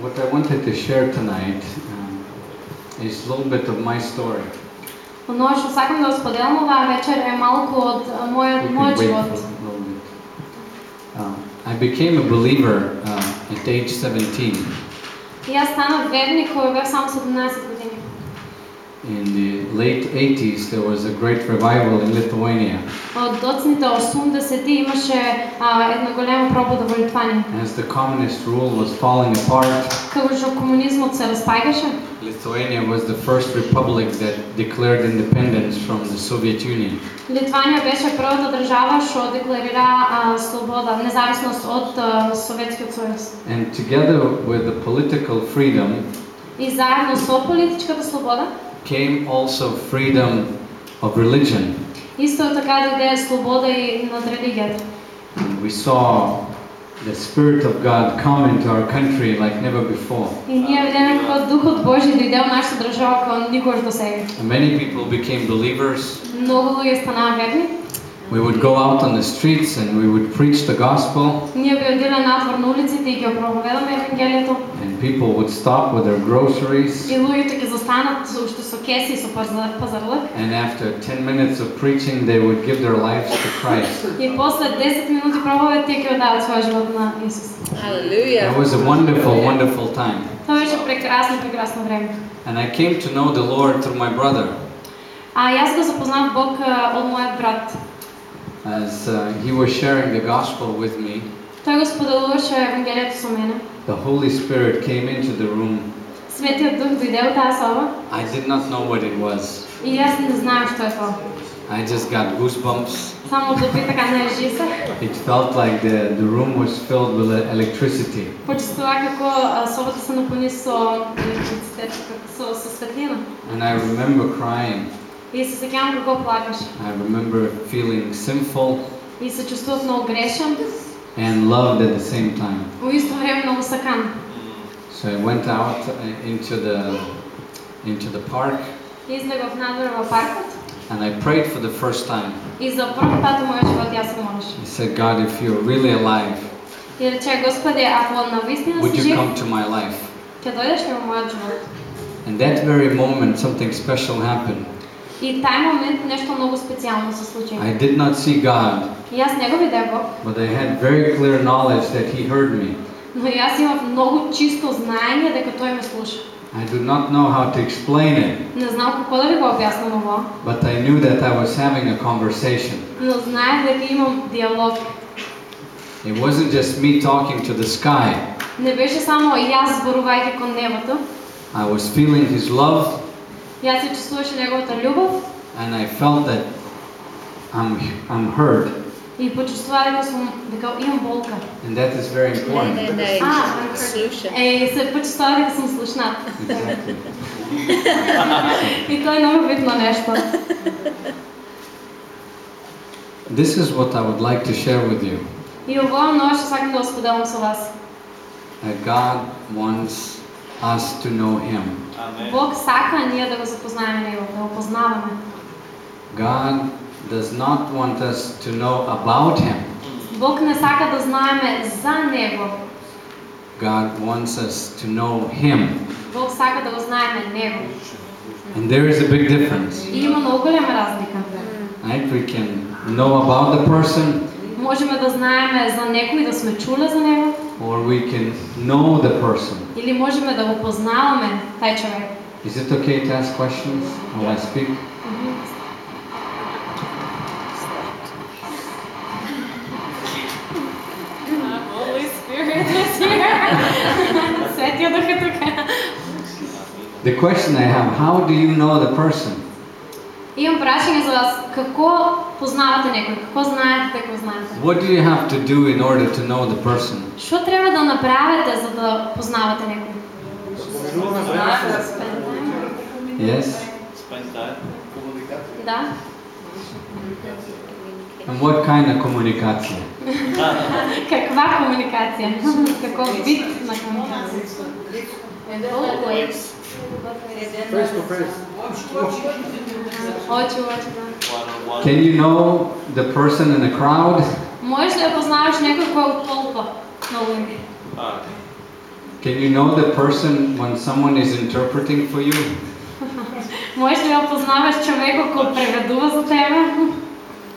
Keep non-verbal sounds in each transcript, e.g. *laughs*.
What I wanted to share tonight um, is a little bit of my story. Но што сакам да го споделам оваа вечер е малку од а, You мојот can мојот wait for живот. a little bit. Um, I became a believer uh, at age 17 И јас станав верник кога бев само 17 години. in the late 80s. There was a great revival in Lithuania Од доцните 80-ти имаше а, една голема пробуда во Литванија. as the communist rule was falling apart. Како што комунизмот се распаѓаше, Lithuania was the first republic that declared independence from the Soviet Union. Литванија беше првата држава што декларира а, слобода, независност од а, Советскиот сојуз. And together with the political freedom И заедно со политичката слобода, came also freedom of religion. исто така дојде слобода и над религијата. And we saw the Spirit of God come into our country like never before. И ние видиме како Духот Божи дојде во нашата држава како никогаш до сега. And many people became believers. Многу луѓе станаа верни. We would go out on the streets and we would preach the gospel, Ние би одиле надвор на улиците и ги проповедаме евангелието. and people would stop with their groceries. И луѓето ќе застанат со- уште со кеси и со пазар- пазарлък. And after 10 minutes of preaching, they would give their lives to Christ. И после 10 минути проповед тие ќе одават својот живот на Исус. Hallelujah. It was a wonderful, wonderful time. Тоа беше прекрасно, прекрасно време. And I came to know the Lord through my brother, А јас го запознав Бог а, од мојот брат. as uh, he was sharing the gospel with me, the Holy Spirit came into the room. I did not know what it was. I just got goosebumps. it felt like the, the room was filled with electricity. And I remember crying. И се сеќавам како плакаше. I remember feeling sinful И се чувствував многу грешен, and loved at the same time. во исто време многу сакан. So I went out uh, into the, into the park Излегов надвор во паркот and I prayed for the first time. и за прв пат во мојот живот јас се молеше. I said, God, if you're really alive, И рече, Господи, ако навистина would си you жив, come to my life? ќе дојдеш ли во мојот живот? And that very moment, something special happened. И тај момент нешто многу специјално се случи. I did not see God, И јас не го видев Бог, but I had very clear knowledge that He heard me. но јас имав многу чисто знаење дека тој ме слуша. I do not know how to explain it, Не знам како да ви го објаснам ово, but I knew that I was having a conversation. но знаев дека имам диалог. It wasn't just me talking to the sky. Не беше само јас зборувајќи кон небото, I was feeling His love, јас се чувствуваше неговата љубов and I felt that I'm, I'm heard. и почувствував дека сум дека имам болка. And that is very Ne, important. ne, ne. Ah, Solution. Е, и се почувствував дека сум слушнат. Exactly. И тоа е многу битно нешто. This is what I would like to share with you. И ово е многу што сакам да го споделам со вас. That God wants us to know Him. Бог сака ние да го запознаеме него, да го познаваме. God does not want us to know about Him. Бог не сака да знаеме за него. God wants us to know Him. Бог сака да го знаеме него. And there is a big difference. И има многу голема разлика. Right? We can know about the person, Можеме да знаеме за некој, да сме чуле за него, or we can know the person. или можеме да го познаваме тај човек. Is it okay to ask questions while I speak? *laughs* Holy Spirit is here. Светиот Дух е тука. The question I have how do you know the person? Имам прашање за вас. Како познавате некој? Како знаете дека знаете? What do you have to do in order to know the person? Што треба да направите за да познавате некој? Yes? Да. And what kind of communication? Каква комуникација? Каков вид на комуникација? Face to face. Очи, очи, да. Can you know the person in a crowd? Можеш ли да познаваш некој кој е од толпа на луѓе? Can you know the person when someone is interpreting for you? *laughs* Можеш ли да познаваш човекот кој преведува за тебе?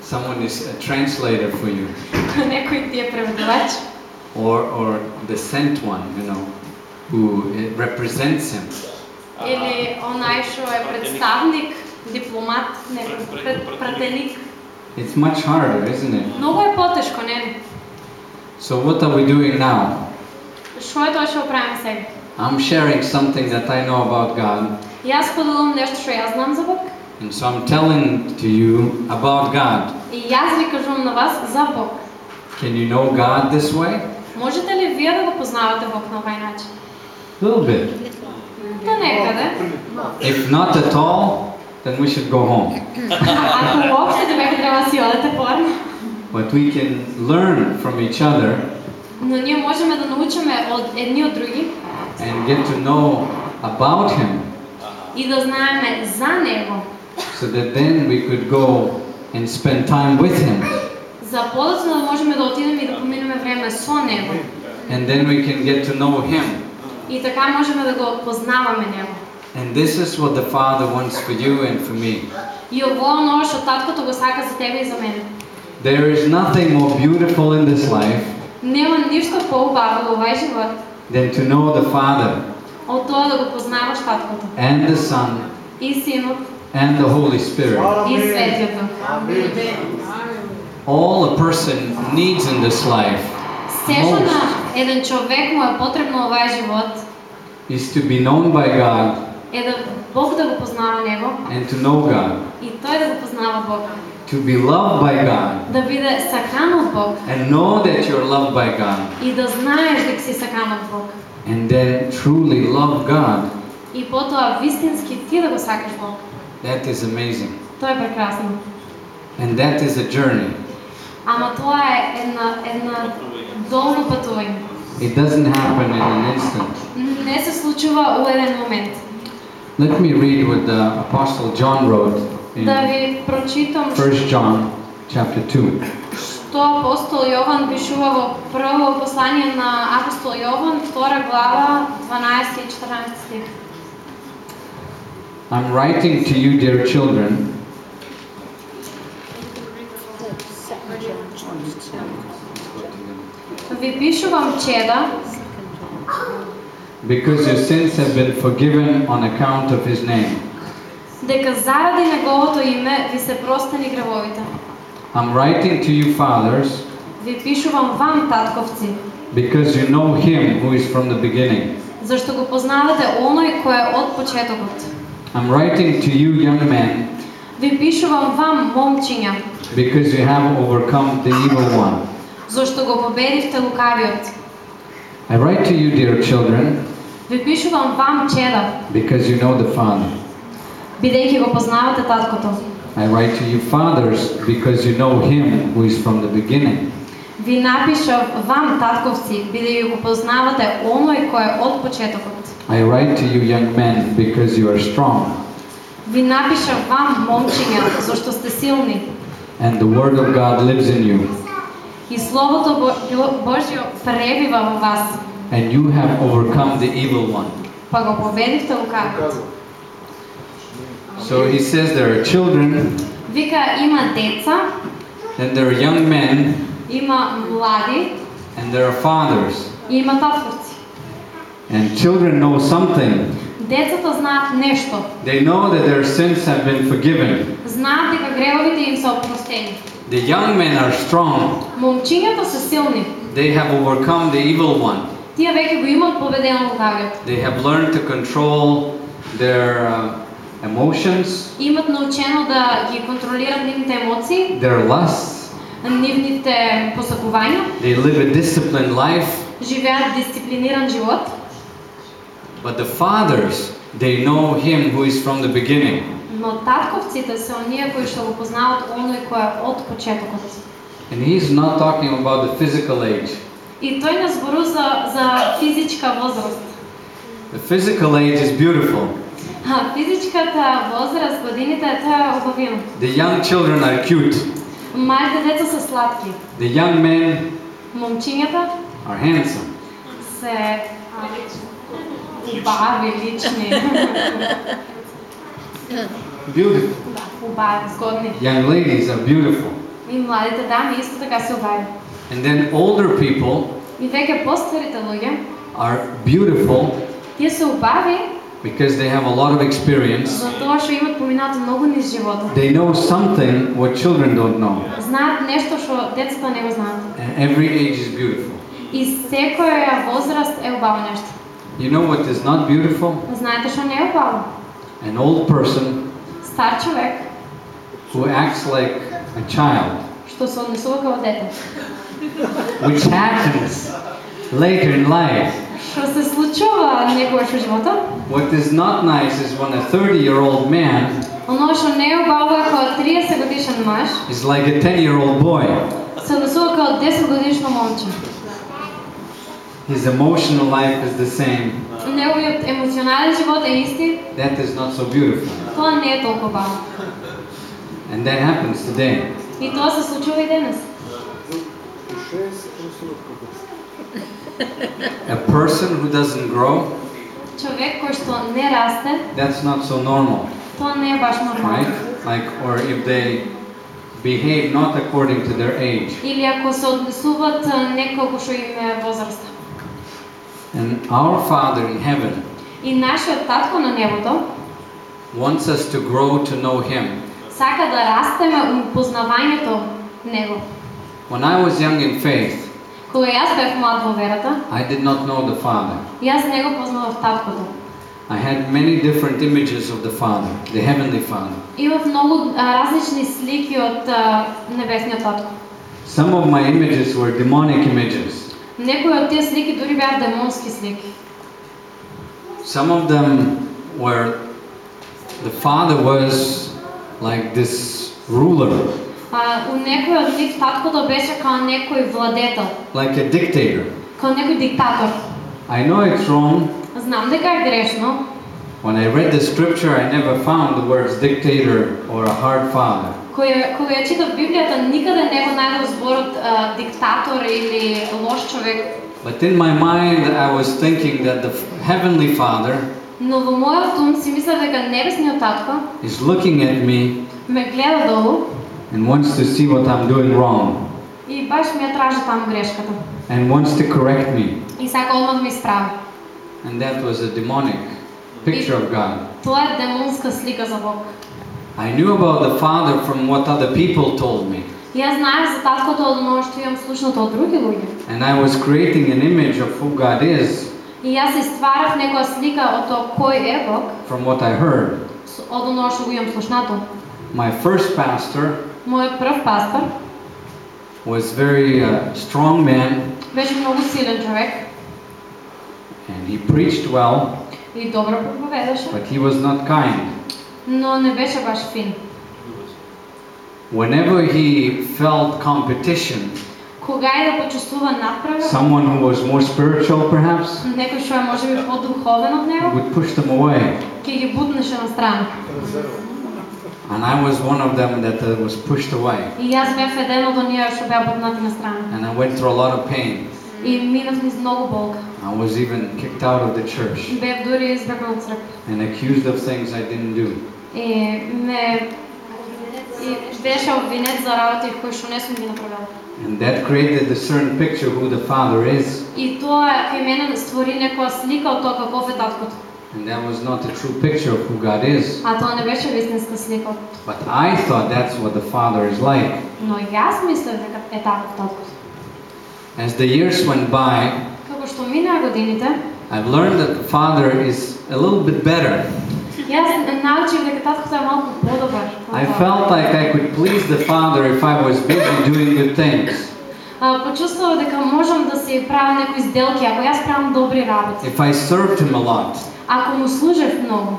Someone is a translator for you. *laughs* Некој ти е преведувач? Or, or the sent one, you know, who eh, represents him. Или онај што е представник, дипломат, пред- пратеник? It's much harder, isn't it? Многу е потешко, не? So what are we doing now? Што е тоа што правиме сега? I'm sharing something that I know about God, Јас споделувам нешто што јас знам за Бог and so I'm telling to you about God. и јас ви кажувам на вас за Бог. Can you know God this way? Можете ли вие да го познавате Бог на овај начин? A little bit. If not at all, then we should go home. *laughs* but we can learn from each other. And get to know about him. So that then we could go and spend time with him. And then we can get to know him. И така можеме да го познаваме Него. And this is what the Father wants for you and for me. И ово е оно што таткото го сака за тебе и за мене. There is nothing more beautiful in this life Нема ништо поубаво во овај живот than to know the Father од тоа да го познаваш таткото and the Son и синот and the Holy Spirit. и светиот дух. All a person needs in this life Се што most на еден човек му е потребно во овај живот is to be known by God е да Бог да го познава него and to know God, и тој да го познава Бог. to be loved by God Да биде сакан од Бог and know that you're loved by God, и да знаеш дека си сакан од Бог. and then truly love God. И потоа вистински ти да го сакаш Бог. That is amazing. Тоа е прекрасно. And that is a journey. Ама тоа е една една долго патување. It doesn't happen in an instant. Не се случува у еден момент. Let me read what the Apostle John wrote in Да ви прочитам 1 John chapter 2. што апостол Јован пишува во прво послание на апостол Јован, втора глава, 12 и 14 стих. I'm writing to you, dear children, Ви пишувам чеда, because your sins have been forgiven on account of his name. дека заради неговото име ви се простени гревовите. I'm writing to you, fathers, Ви пишувам вам, татковци, because you know him who is from the beginning. зашто го познавате оној кој е од почетокот. I'm writing to you, young men, Ви пишувам вам, момчиња, because you have overcome the evil one. зашто го победивте лукавиот. I write to you, dear children, Ви пишувам вам, чеда, because you know the Father. бидејќи го познавате таткото. I write to you, fathers, because you know him who is from the beginning. Ви напишав вам, татковци, бидејќи го познавате оној кој е од почетокот. I write to you, young men, because you are strong, Ви напишав вам, момчиња, зашто сте силни. and the word of God lives in you, И Словото Бо- Божјо пребива во вас, and you have overcome the evil one. па го победивте лукавиот. So he says there are children, Вика, има деца, then there are young men, има млади and there are fathers. и има татковци. And children know something. Децата знаат нешто. They know that their sins have been forgiven. Знаат дека гревовите им се опростени. The young men are strong. Момчињата се силни. They have overcome the evil one. Тие веќе го имаат победено лукавиот. They have learned to control their uh, emotions, Имат научено да ги контролират нивните емоции, their lusts. нивните посакувања, They live a disciplined life. живеат дисциплиниран живот. But the fathers, they know him who is from the beginning. Но татковците се оние кои што го познаваат оној кој е од почетокот. And he's not talking about the physical age. И тој не зборува за, за физичка возраст. The physical age is beautiful. А, физичката возраст, годините, тоа е убавино. The young children are cute. Малите деца се сладки. The young men Момчињата are handsome. се се а, убави, лични. *laughs* Beautiful. да, убави, згодни. Young ladies are beautiful. И младите дами исто така се убави. And then older people И веќе постарите луѓе, are beautiful тие се убави because they have a lot of experience. за тоа што имат поминато многу низ животот. They know something what children don't know. Знаат нешто што децата не го знаат. And every age is beautiful. И секоја возраст е убаво нешто. You know what is not beautiful? Знаете што не е убаво? An old person Стар човек who acts like a child, што се однесува како дете. which happens later in life. Што се случува некогаш во животот? What is not nice is when a 30 year old man Оно што не е убаво е кога 30 годишен маж is like a 10 year old boy. се однесува како 10 годишно момче. His emotional life is the same. Неговиот емоционален живот е исти, That is not so beautiful. тоа не е толку убаво. And that happens today. И тоа се случува и денес. A person who doesn't grow, Човек кој што не расте, that's not so normal, тоа не е баш right? нормално. Like, or if they behave not according to their age. Или ако се однесуваат а, не колку што им е возраста. And our Father in heaven И нашиот татко на небото wants us to grow to know Him. сака да растеме у познавањето него. When I was young in faith, Кога јас бев млад во верата, I did not know the Father. јас не го познавав таткото. I had many different images of the Father, the Heavenly Father. Имав многу а, различни слики од а, небесниот татко. Some of my images were demonic images. Некои од тие слики дури беа демонски слики. Some of them were the Father was like this ruler, А, у некој од нив таткото беше као некој владетел, like a dictator. као некој диктатор. I know it's wrong. Знам дека е грешно. When I read the scripture, I never found the words dictator or a hard father. Кој, кога ја читав Библијата, никаде не го најдов зборот а, диктатор или лош човек. But in my mind, I was thinking that the Heavenly Father Но во мојот ум си мислев дека небесниот татко is looking at me ме гледа долу and wants to see what I'm doing wrong и баш ми ја тражи таму грешката. and wants to correct me. И сака одмah да ми исправи. And that was a demonic picture of God. Тоа е демонска слика за Бог. I knew about the Father from what other people told me. И Јас знаев за таткото од оно што имам слушнато од други луѓе. And I was creating an image of who God is И јас си стварав некоја слика од тоа кој е Бог, from what I heard. с- од оно што го имам слушнато. My first pastor Мојот прв пастор was very uh, strong man беше многу силен човек and he preached well, и добро проповедаше, but he was not kind. но не беше баш фин. Whenever he felt competition, Кога е да почувствува надпревар, someone who was more spiritual perhaps, некој што е можеби подуховен од he него, would push them away. ќе ги бутнеше на страна. And I was one of them that uh, was pushed away. И јас бев еден од оние што беа бутнати на страна. And I went through a lot of pain. И минав низ многу болка. I was even kicked out of the church Бев дури избегнат од црква. and accused of things I didn't do. И ме и беше обвинет за работи кои што не сум ги направила. And that created a certain picture who the Father is. И тоа кај мене створи некоја слика од тоа каков е таткото. And that was not a true picture of who God is. А тоа не беше вистинска слика. But I thought that's what the Father is like. Но јас мислев дека е таков таткото. As the years went by, Како што минаа годините, I've learned that the Father is a little bit better. јас научив дека таткото е малку подобар. I felt like I could please the Father if I was busy doing good things. А, Почувствував дека можам да си правам некои сделки, ако јас правам добри работи. If I served Him a lot. Ако му служев многу,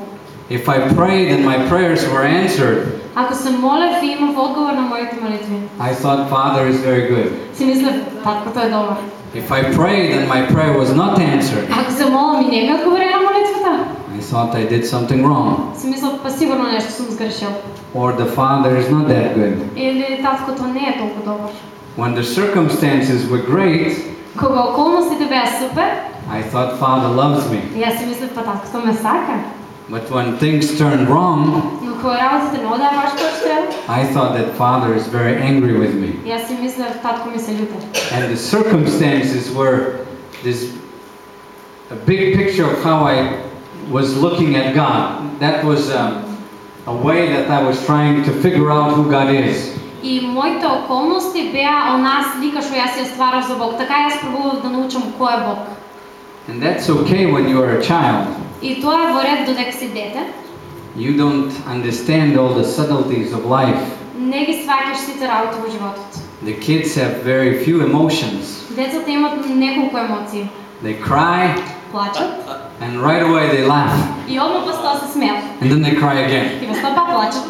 If I prayed and my prayers were answered. ако се молев и имав одговор на моите молитви, I thought Father is very good. си мислев таткото е добар. If I prayed and my prayer was not answered, Ако се молам и не ми одговори на молитвата, I thought I did something wrong. си мислев па сигурно нешто сум сгрешил. Or the Father is not that good. Или таткото не е толку добар. When the circumstances were great, Кога околностите беа супер, I thought Father loves me. И аз си мислех, па таткото ме сака. But when things turned wrong, Но кога работите не одеа баш како што треба, I thought that Father is very angry with me. и аз си мислех, татко ми се љута. And the circumstances were this a big picture of how I was looking at God. That was um, a way that I was trying to figure out who God is. И моите околности беа онаа слика што јас ја стварав за Бог. Така јас пробував да научам кој е Бог. And that's okay when you are a child. И тоа е во ред додека си дете. You don't understand all the subtleties of life. Не ги сваќаш сите работи во животот. The kids have very few emotions. Децата имат неколку емоции. They cry Плачат and right away they laugh. и одма постоа се смеат. And then they cry again. И веднаш пак плачат.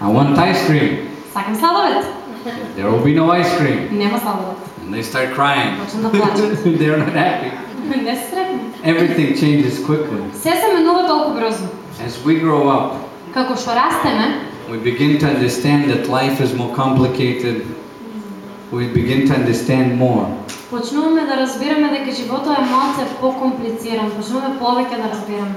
I want ice cream. Сакам сладолед. There will be no ice cream. Нема сладолед. And they start crying. Почнат да плачат. *laughs* They're not happy. *laughs* Не се сретни. Everything changes quickly. Се се менува толку брзо. As we grow up, Како што растеме, we begin to understand that life is more complicated. We begin to understand more. почнуваме да разбираме дека животот е малце покомплициран, почнуваме повеќе да разбираме.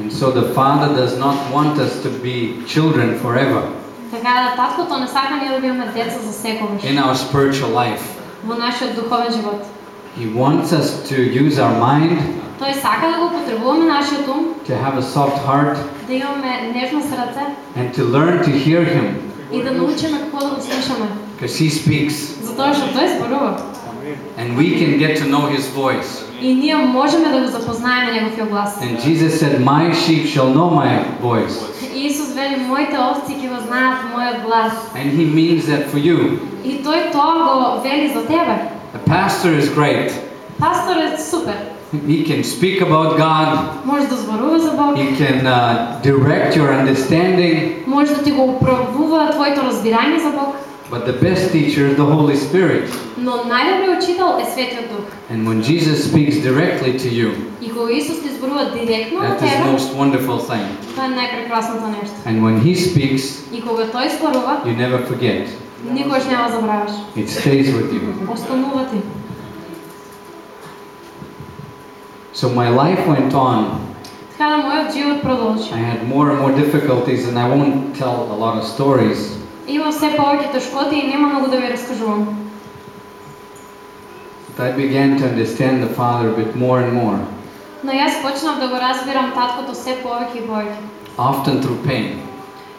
And so the Father does not want us to be children forever Така да таткото не сака ние да бидеме деца за секогаш in our spiritual life. во нашиот духовен живот. He wants us to use our mind, Тој сака да го потребуваме нашиот ум, to have a soft heart, да имаме нежно срце and to learn to hear Him и да научиме како да го слушаме. because He speaks. Затоа што тој зборува. And we can get to know His voice. И ние можеме да го запознаеме неговиот глас. And Jesus said, My sheep shall know my voice. И Исус вели, моите овци ќе го знаат мојот глас. And He means that for you. И тој тоа го вели за тебе. A pastor is great. Пастор е супер. He can speak about God, Може да зборува за Бог. He can uh, direct your understanding, Може да ти го управува твоето разбирање за Бог. but the best teacher is the Holy Spirit. Но најдобриот учител е Светиот Дух. And when Jesus speaks directly to you, И кога Исус ти зборува директно на that is the тебе, most wonderful thing. тоа е најпрекрасното нешто. And when He speaks, И кога тој зборува, you never forget. никош няма забраваш. It stays with you. Останува ти. So my life went on. Така да мојот живот продолжи. I had more and more difficulties, and I won't tell a lot of stories. Има все повеќе тешкоти и нема многу да ви раскажувам. But I began to understand the Father a bit more and more, Но јас почнав да го разбирам таткото се повеќе и повеќе. often through pain.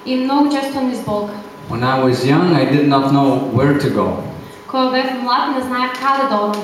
И многу често низ болка. When I was young, I did not know where to go. Кога бев млад, не знаев каде да одам.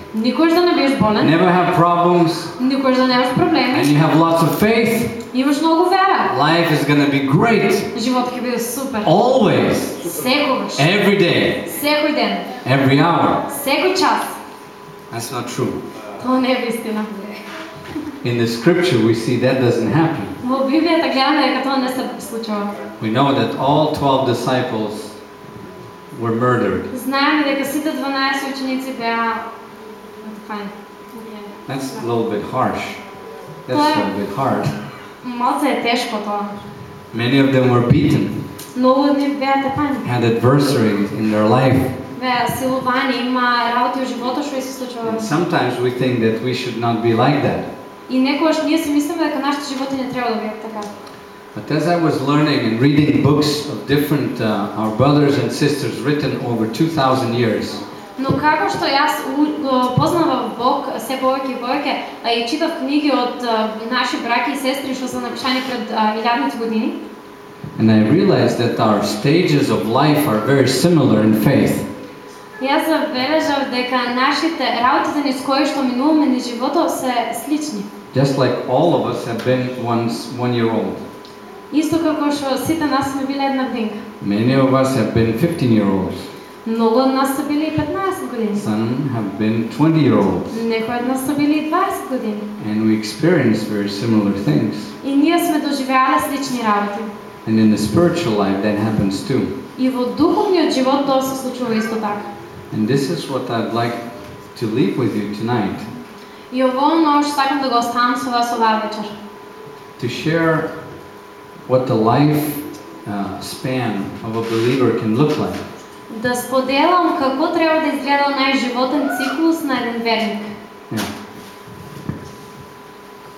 Никош да не бидеш болен, never have problems, никош да немаш and проблеми, you have lots of faith. имаш многу вера. Life is going to be great Животот ќе биде супер. always, Секогаш, every day, секој ден, every hour. секој час. That's not true. Тоа не е вистина. In the scripture, we see that doesn't happen. Во Библијата гледаме дека тоа не се случува. We know that all 12 disciples were murdered. Знаеме дека сите 12 ученици беа фајн. That's a little bit harsh. That's a little bit hard. Малце е тешко тоа. Many of them were beaten, Многу од нив беа тепани. had adversaries in their life. Беа силувани, има работи во животот што и се And случуваат. sometimes we think that we should not be like that. И некогаш ние си мислиме дека нашите животи не треба да бидат така. But as I was learning and reading books of different, uh, our brothers and sisters written over 2,000 years, Но како што јас познавав Бог се повеќе и повеќе, а и читав книги од а, наши браќи и сестри што се напишани пред илјадници години, and I realized that our stages of life are very similar in faith. јас забележав дека нашите работите низ кои што минуваме низ животот се слични. Just like all of us have been once one year old. Исто како што сите нас сме биле една годинка. Many of us have been 15 year olds. Многу од нас се били и 15 години. Some have been 20 year olds. Некои од нас се били и 20 години. And we experience very similar things. И ние сме доживеале слични работи. And in the spiritual life, that happens too. И во духовниот живот тоа се случува исто така. And this is what I'd like to leave with you tonight И овој нож сакам да го оставам со вас оваа вечер. to share what the life uh, span of a believer can look like. Да споделам како треба да изгледа онај животен циклус на еден верник. Yeah.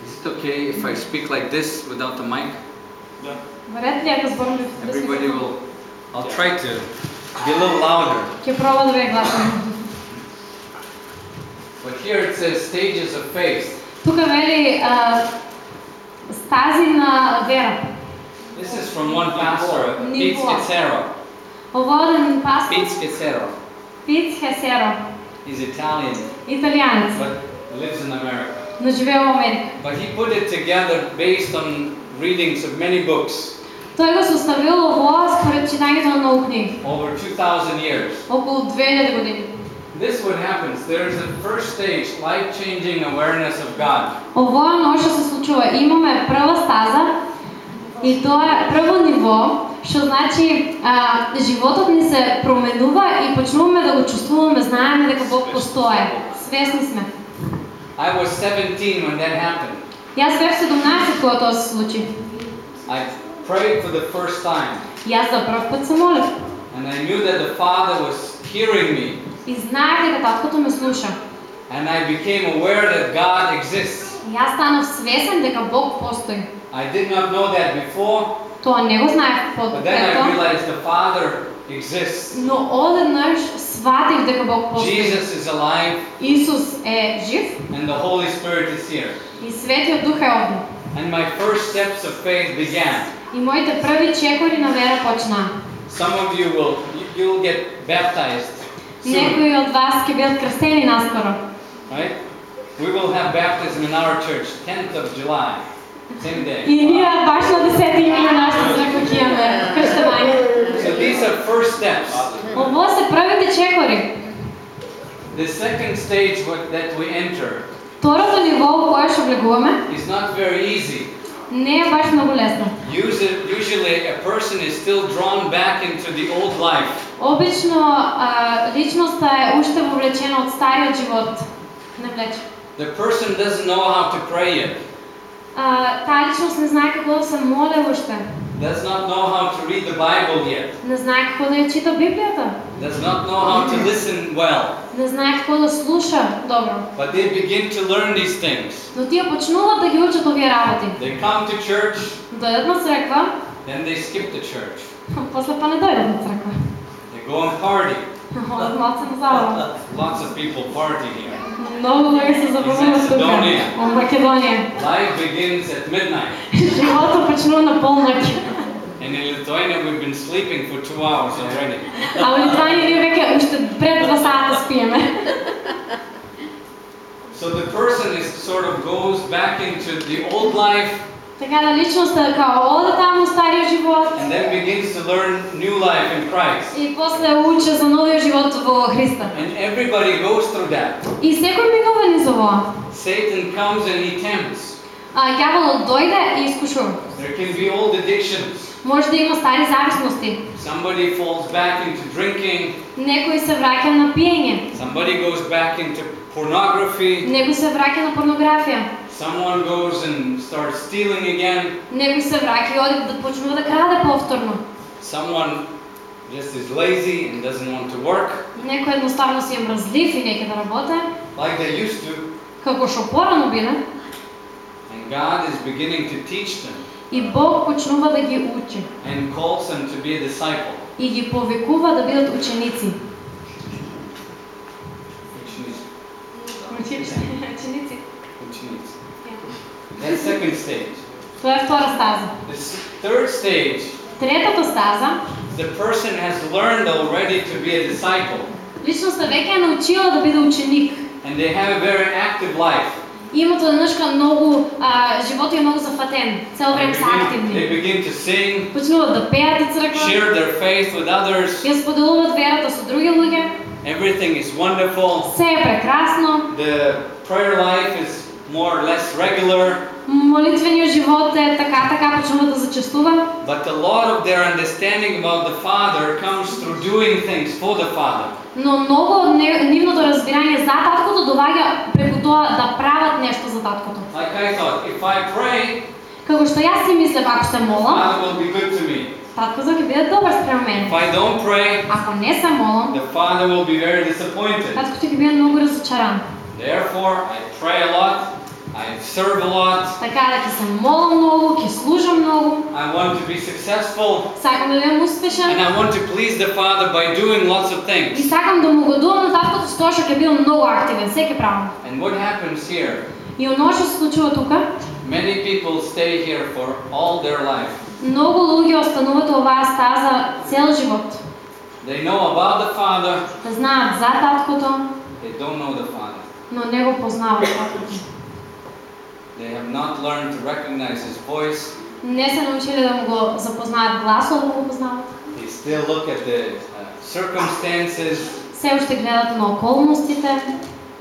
Is it okay if I speak like this without the mic? Во ред ли ако без без Everybody will. I'll try to be a little louder. Ќе пробам да ве гласам. But here it says stages of faith. Тука вели стази на вера. This is from one pastor, Pete Nivo. Scazzaro. Ово еден пастор Pete Scazzaro. Пит Хесеро, He's Italian, италианец, but lives in America. но живее во Америка. But he put it together based on readings of many books Тој го составил ово според читањето на многу книги, over 2,000 years. околу 2000 години. This is what happens. There's a first stage, life-changing awareness of God. Ово е што се случува. Имаме прва стаза и тоа е прво ниво, што значи а, животот ни се променува и почнуваме да го чувствуваме, знаеме дека Бог постои. Свесни сме. I was 17 when that happened. Јас бев 17 кога тоа се случи. I prayed for the first time, Јас за прв пат се молев and I knew that the Father was hearing me, и знаев дека таткото ме слуша. and I became aware that God exists. Јас станав свесен дека Бог постои. I did not know that before, Тоа не го знаев but then I подпрето, realized the Father exists. но одеднаш сватив дека Бог постои. Jesus is alive, Исус е жив and the Holy Spirit is here. и Светиот Дух е овде. And my first steps of faith began. И моите први чекори на вера почнаа. Some of you will you- you'll get baptized Некои од вас ќе бидат крстени наскоро. right? We will have baptism in our church 10th of July, same day. И ние баш на The second stage what, that we enter Второто ниво во кое што влегуваме is not very easy. не е баш многу лесно. Usually, usually a person is still drawn back into the old life. Обично а, личноста е уште вовлечена од стариот живот. Не влече. The person doesn't know how to pray yet, А, таа личност не знае како да се моле уште. does not know how to read the Bible yet, Не знае како да ја чита Библијата. does not know how to listen well. Не знае како да слуша добро. But they begin to learn these things. Но тие почнуваат да ги учат овие работи. They come to church, Дојдат на црква, then they skip the church. *laughs* после па не дојдат на црква. They go and party. *laughs* Одат малце на забава. Lots of people party here. Многу луѓе се забавуваат тука. Македонија. Во Македонија. Life begins at midnight. Животот *laughs* почнува на полноќ. And in Lithuania, we've been sleeping for two hours already. А во Литванија ние веќе уште пред два сата спиеме. So the person is sort of goes back into the old life Така да личноста као оде таму стариот живот and then begins to learn new life in Christ. и после учи за новиот живот во Христа. And everybody goes through that. И секој минува низ ова. Satan comes and he tempts. А ѓаволот дојде и искушува. There can be old addictions. Може да има стари зависности. Somebody falls back into drinking. Некој се враќа на пиење, Somebody goes back into pornography. некој се враќа на порнографија, Someone goes and starts stealing again. некој се враќа и оди да почнува да краде повторно. Someone just is lazy and doesn't want to work Некој едноставно си е мразлив и неќе да работи, like they used to. како што порано биле, And God is beginning to teach them И Бог почнува да ги учи and calls them to be a disciple. и ги повикува да бидат ученици. Ученици. second stage. Тоа е втора стаза. The third stage, Третата стаза, the person has learned already to be a disciple личноста веќе е научила да биде ученик. and they have a very active life. И имат еднашка многу, а, животот е многу зафатен, цел They време се begin, they активни. begin to sing, Почнуваат да пеат и црква, share their faith with others. ја споделуваат верата со други луѓе. Everything is wonderful. Се е прекрасно. The prayer life is more or less regular, Молитвениот живот е така така почнува да зачестува, but a lot of their understanding about the Father comes through doing things for the Father. Но много од нивното разбирање за таткото доаѓа преку тоа да прават нешто за таткото. Like I thought, if I pray, Како што јас си мислев, ако се молам, таткото ќе биде добар спрема If мене. I don't pray, Ако не се молам, the Father will be very disappointed. таткото ќе биде многу разочаран. Therefore, I pray a lot, I serve a lot, Така да ќе се молам многу, ќе служам многу, I want to be successful, сакам да бидам успешен and I want to please the Father by doing lots of и things. сакам да му годувам на таткото с тоа што ќе бидам многу активен, секи правам. And what happens here? И оно што се случува тука, Many people stay here for all their life. многу луѓе остануваат во оваа стаза цел живот. They know about the Father, Да знаат за таткото, they don't know the Father. но не го познават таткото. They have not learned to recognize His voice. Не се научили да му го запознаат гласот, да го познават. They still look at the uh, circumstances Се уште гледат на околностите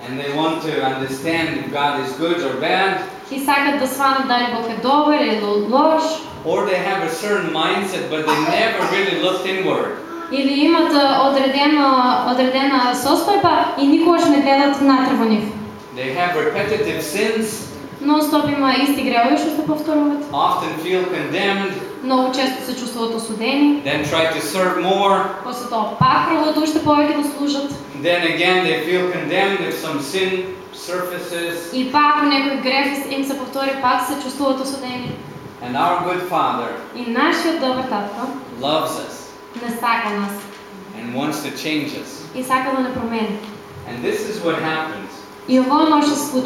and they want to understand if God is good or bad, и сакат да сванат дали Бог е добар или лош, or they have a certain mindset but they never really looked inward. или имат а, одредена, одредена состојба и никогаш не гледат внатре во нив. They have repetitive sins, Нон-стоп има исти гревови што се повторуваат. often feel condemned, Многу често се чувствуваат осудени, then try to serve more. после тоа пак пробуваат уште повеќе да служат. Then again, they feel condemned if some sin surfaces. И пак ако некој греф им се повтори, пак се чувствуваат осудени. And our good Father И нашиот добар татко loves us не сака нас and wants to change us. и сака да не промени. And this is what happens. И ово е оно што се.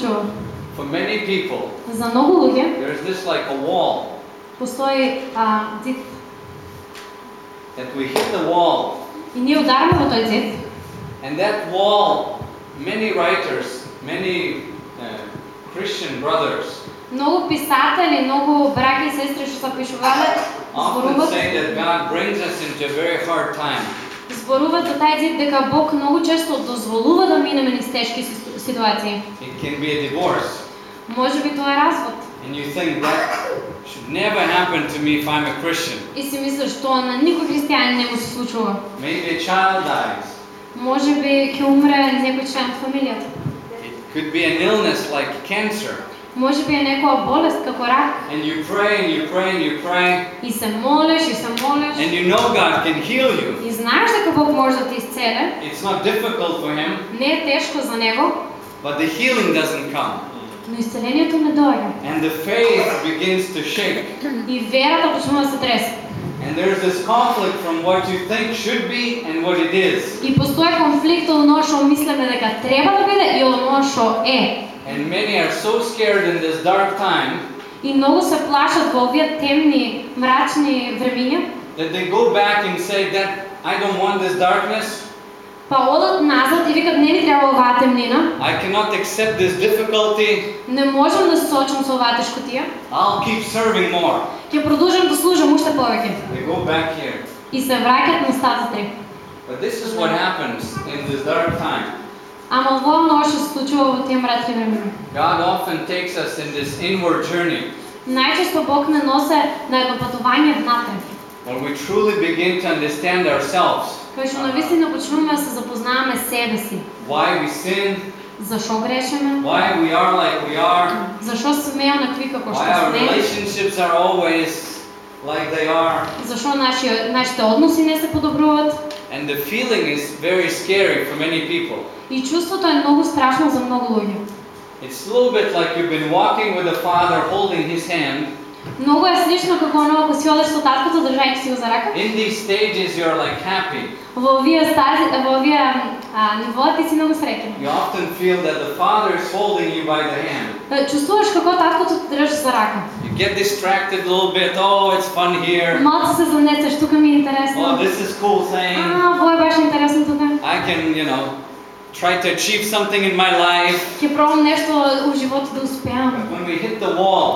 For many people, За многу луѓе there's this like a wall постои а, зид that we hit the wall, и ние удараме во тој зид and that wall, many writers, many uh, Christian brothers Многу писатели, многу браќа и сестри што се пишувале, often зборуваат, say that God brings us into a very hard time. зборуваат за тај зид дека Бог многу често дозволува да минеме низ тешки си- ситуации. It can be a divorce. Може би тоа е развод. And you think that should never happen to me if I'm a Christian. И си мислиш тоа на никој христијанин не му се случува. Maybe a child dies. Може би ќе умре некој член од фамилијата. It could be an illness like cancer. Може би е некоја болест како рак. And you pray and you pray and you pray, И се молиш, и се молиш. and you know God can heal you. И знаеш дека Бог може да те исцели. It's not difficult for Him, Не е тешко за него, but the healing doesn't come. но исцелението не доаѓа. And the faith begins to shake. И верата почнува да се тресе. And there's this conflict from what you think should be and what it is. И постои конфликт од оно што мислиме дека треба да биде и од оно што е. And many are so scared in this dark time И многу се плашат во овие темни, мрачни времиња, that they go back and say that I don't want this darkness. па одат назад и викат не ни треба оваа темнина, I cannot accept this difficulty. не можам да се соочам со оваа тешкотија, I'll keep serving more. ќе продолжам да служам уште повеќе. They go back here. И се враќаат на стазата. But this is what happens in this dark time. Ама во оно што се случува во тие мрачни времиња. God often takes us in this inward journey Најчесто Бог не носе на едно патување внатре, where we truly begin to understand ourselves, Кај што навистина почнуваме да се запознаваме себе си. why we sin, Зашо грешиме? why we are like we are, Зашо сме онакви како why our што сме? relationships are always like they are. Зашо наши, нашите односи не се подобруваат? And the feeling is very scary for many people. И чувството е многу страшно за многу луѓе. It's a little bit like you've been walking with a father holding his hand. Многу е слично како оно ако си одеш со таткото држајќи си го за рака. In these stages, you're like happy. Во овие стази, во овие нивоа ти си многу среќен. You often feel that the father is holding you by the hand. Е, Чувствуваш како таткото те држи за рака. You get distracted a little bit. Oh, it's fun here. Малку се занесеш, тука ми е Oh, интересно. this is cool thing. А, во е баш интересно тука. I can, you know, try to achieve something in my life. Ќе пробам нешто у животот да успеам. when we hit the wall,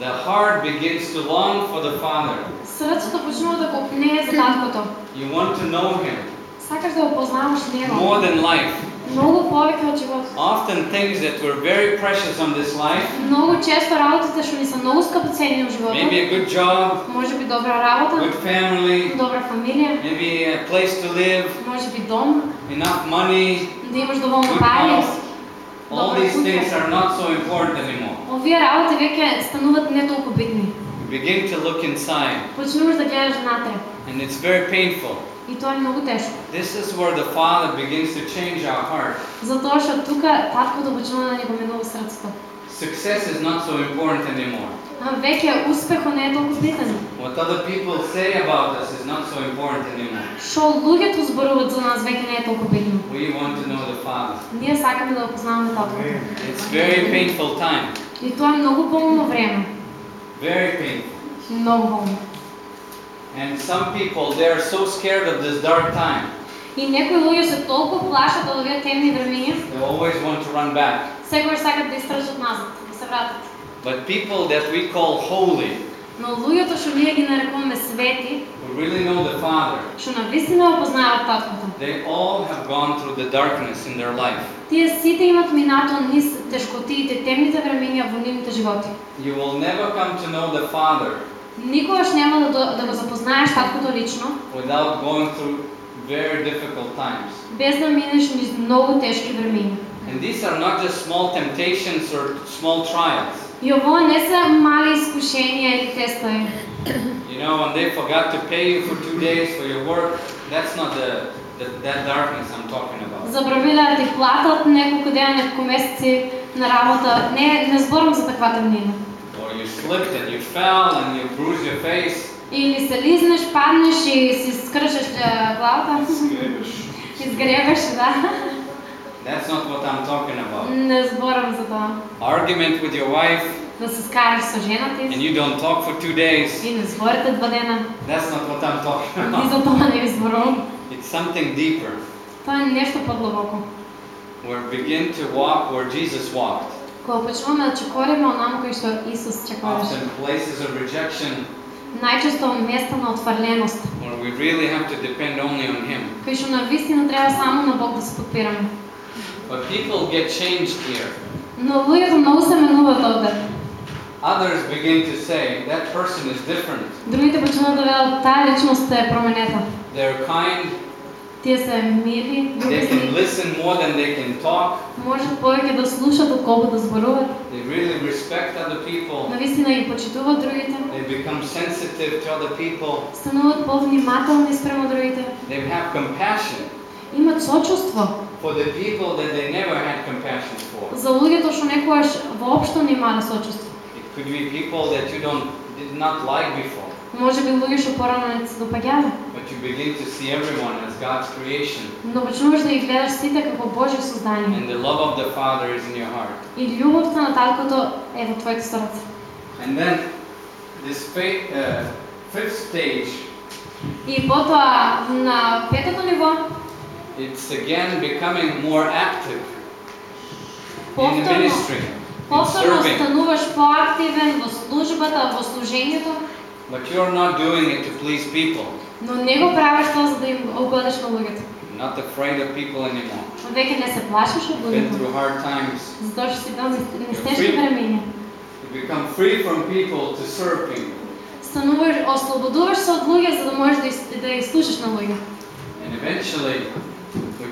The heart begins to long for the Father. Срцето почнува да копнее за таткото. You want to know Him Сакаш да го познаваш него. more than life. Многу повеќе од животот. Often things that were very precious on this life, Многу често работите што ни се многу скъпоценни во животот. maybe a good job, Може би добра работа, good family, добра фамилија, maybe a place to live, може би дом, enough money, да имаш доволно good пари. health. All these things are not so important anymore. Овие работи веќе стануваат не толку битни. You begin to look inside, Почнуваш да гледаш натре. and it's very painful. И тоа е многу тешко. This is where the Father begins to change our heart. Затоа што тука таткото почнува да ни го менува срцето. Success is not so important anymore. А веќе успехот не е толку битен. What other people say about us is not so important anymore. Што луѓето зборуваат за нас веќе не е толку битно. We want to know the Father. Ние сакаме да го познаваме таткото. It's very painful time. И тоа е многу болно време. Very painful. Многу болно. And some people, they are so scared of this dark time, И некои луѓе се толку плашат од овие темни времиња, they always want to run back. Секогаш сакат да истрчат назад, да се вратат. But people that we call holy, Но луѓето што ние ги нарекуваме свети, who really know the Father, што навистина го познаваат таткото, they all have gone through the darkness in their life. тие сите имат минато низ тешкотиите, темните времиња во нивните животи. You will never come to know the Father Никогаш нема да, да го запознаеш таткото лично, without going through very difficult times. без да минеш низ многу тешки времиња. And these are not just small temptations or small trials. И ово не се мали искушенија или тестови. You know, when they forgot to pay you for two days for your work, that's not the, the that darkness I'm talking about. Забравиле да ти платат неколку дена, неколку месеци на работа. Не, не зборам за таква темнина. Or you slipped and you fell and you bruised your face. Или се лизнеш, паднеш и си скршеш е, главата. Изгребаш, да. That's not what I'm talking about. Не зборам за тоа. Argument with your wife Да се скараш со жена and ти you don't talk for two days. и не зборите два дена. That's not what I'm talking И about. за тоа не ви зборувам. It's something deeper. Тоа е нешто подлабоко. Where we begin to walk where Jesus walked. Кога почнуваме да чекориме онаму кој што Исус чекореше. Often places of rejection Најчесто места на отврленост, where we really have to depend only on Him. кој што на вистина треба само на Бог да се подпираме. But people get changed here. Но луѓето многу се менуваат овде. Others begin to say that person is different. Другите почнуваат да велат таа личност е променета. They're kind. Тие се мили, They can љубезни, listen more than they can talk. можат повеќе да слушат отколку да зборуваат. They really respect other people. Навистина ги почитуваат другите, They become sensitive to other people. стануваат повнимателни спрема другите, They have compassion имат сочувство For the people that they never had compassion for. за луѓето што некогаш воопшто не имале сочувство. It could be people that you don't did not like before, Може би луѓе што порано не се допаѓале, but you begin to see everyone as God's creation, но почнуваш да ги гледаш сите како Божјо создание. and the love of the Father is in your heart. И љубовта на таткото е во твоето срце. And then this fa- uh, fifth stage, И потоа на петото ниво, it's again becoming more active in the повторно, ministry, in повторно serving. стануваш поактивен во службата, во служењето, But you're not doing it to please people. но не го правиш тоа за да им угодиш на луѓето. You're not afraid of people anymore. Веќе не се плашиш од Been луѓето, through hard times. затоа што си бил низ низ тешки времиња. You become free from people to serve people. Стануваш, ослободуваш се од луѓе за да можеш да, ис- да ги слушаш на луѓе. And eventually, we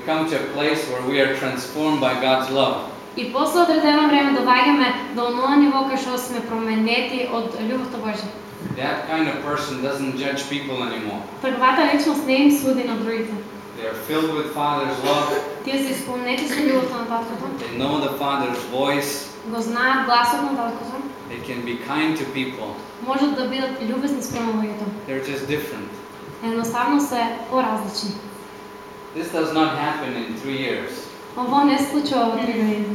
come to a place where we are transformed by God's love. И после одредено време доаѓаме до оноа ниво кај што сме променети од љубовта Божја. That kind of person doesn't judge people anymore. Таквата личност не им суди на другите. They are filled with Father's love. Тие се исполнети со љубовта на таткото, They know the Father's voice. го знаат гласот на таткото, They can be kind to people. можат да бидат љубезни спрема луѓето. They're just different. Едноставно се поразлични. This does not happen in three years. Ово не се случува во три години.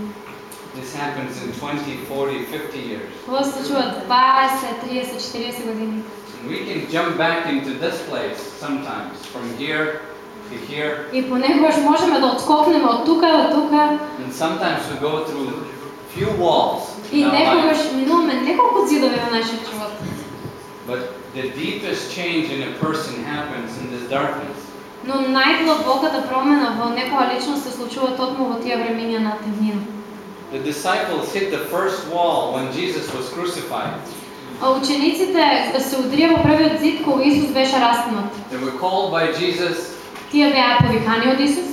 This happens in 20, 40, 50 years. Ово се случува 20, 30, 40 години. And we can jump back into this place sometimes from here to here. И понекогаш можеме да отскокнеме од тука до тука And sometimes we go through few walls. и in our life. некогаш минуваме неколку зидови во нашиот живот. But the deepest change in a person happens in this darkness. Но најдлабоката промена во некоја личност се случува токму во тие времиња на темнина. The disciples hit the first wall when Jesus was crucified. А учениците се удрија во првиот зид кога Исус беше распнат. They were called by Jesus. Тие беа повикани од Исус,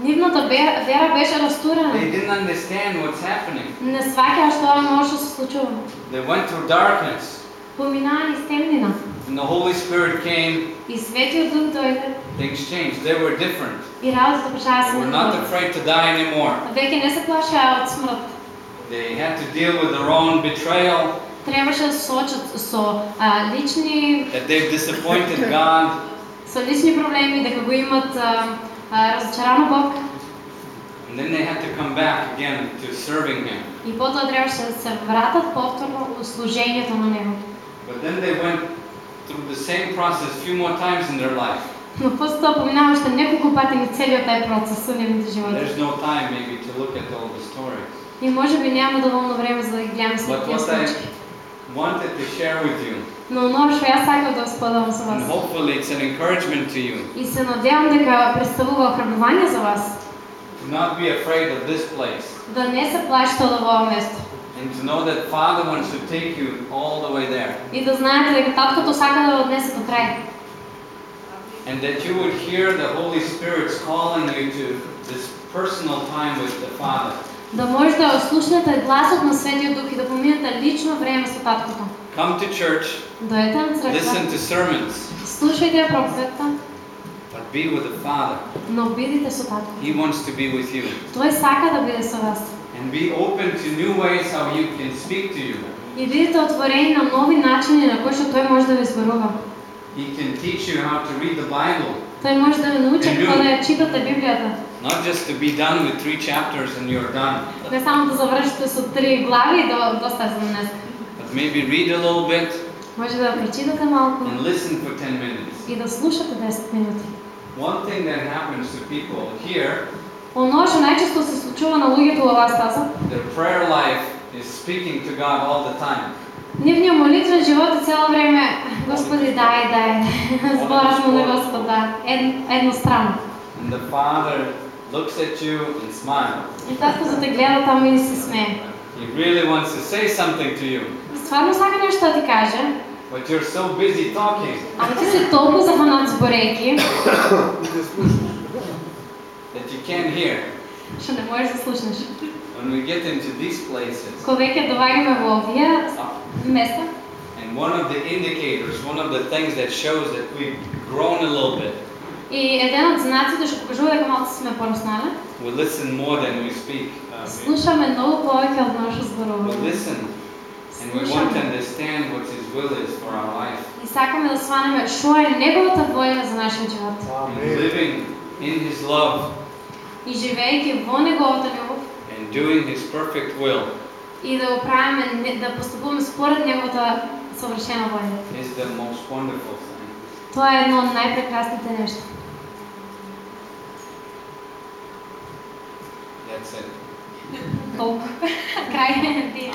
Нивната бе- вера беше They растурена. didn't understand what's happening. Не сваќаа што може да се случува. They went through darkness. Поминаа низ темнина. When the Holy Spirit came, И Светиот Дух дојде things changed. They were different. и работата почаа да They се were not менува. afraid to die anymore. Веќе не се плашаа од смрт. They had to deal with their own betrayal, Требаше да се соочат со а, лични that they've disappointed *laughs* God, со лични проблеми, дека го имат разочарано Бог and then they had to come back again to serving Him. и потоа требаше да се вратат повторно во служењето на Него. But then they went through the same process few more times in their life. Но после тоа поминаа уште неколку пати низ целиот тај процес со нивните животи. There's no time maybe to look at all the stories. И може би няма доволно време за да ги гледаме сите But тие what I случаи. wanted to share with you, Но оно што јас сакам да споделам со and вас. hopefully it's an encouragement to you, И се надевам дека представува охрабрување за вас, not be afraid of this place, да не се плашите од овоа место. and to know that Father wants to take you all the way there, И да знаете дека таткото сака да однесе до крај. and that you would hear the Holy Spirit's calling you to this personal time with the Father. Да може да слушнете гласот на Светиот Дух и да поминете лично време со таткото. Come to church, Дојдете на listen црква, to sermons, слушајте ја проповедта, but be with the Father. но бидите со татко. He wants to be with you. Тој сака да биде со вас. And be open to new ways how you can speak to you. И бидете отворени на нови начини на кои што тој може да ви зборува. He can teach you how to read the Bible, Тој може да ви научи Amen. како да ја читате Библијата. not just to be done with three chapters and you're done, Не само да завршите со три глави и до, доста е за днес. but maybe read a little bit Може да прочитате малку and listen for 10 minutes. и да слушате 10 минути. One thing that happens to people here, Оно што најчесто се случува на луѓето во стаза, their prayer life is speaking to God all the time. нивниот молитвен живот е цело време Господи дај, дај, збораш му на Господ, да, ед, едностранно. And the Father looks at you and smiles. И таткото те гледа таму и се смее. He really wants to say something to you, Стварно сака нешто да ти каже, but you're so busy talking ама ти си толку захванат зборејќи, that you can't hear. што не можеш да слушнеш. When we get into these places, Кога веќе доаѓаме во овие места, and one of the indicators, one of the things that shows that we've grown a little bit, и еден од знаците што покажува дека малку сме пораснале, we listen more than we speak. слушаме многу повеќе од наше We зборување. listen and we want to Слушаме understand what His will is for our life. и сакаме да сванеме што е неговата воља за нашиот живот. And living in His love И живеејќи во неговата љубов and doing His perfect will и да го правиме, не- да постапуваме според неговата совршена воља. is the most wonderful thing. Тоа е едно од најпрекрасните нешта. That's it. Бог. *laughs* Край на ами,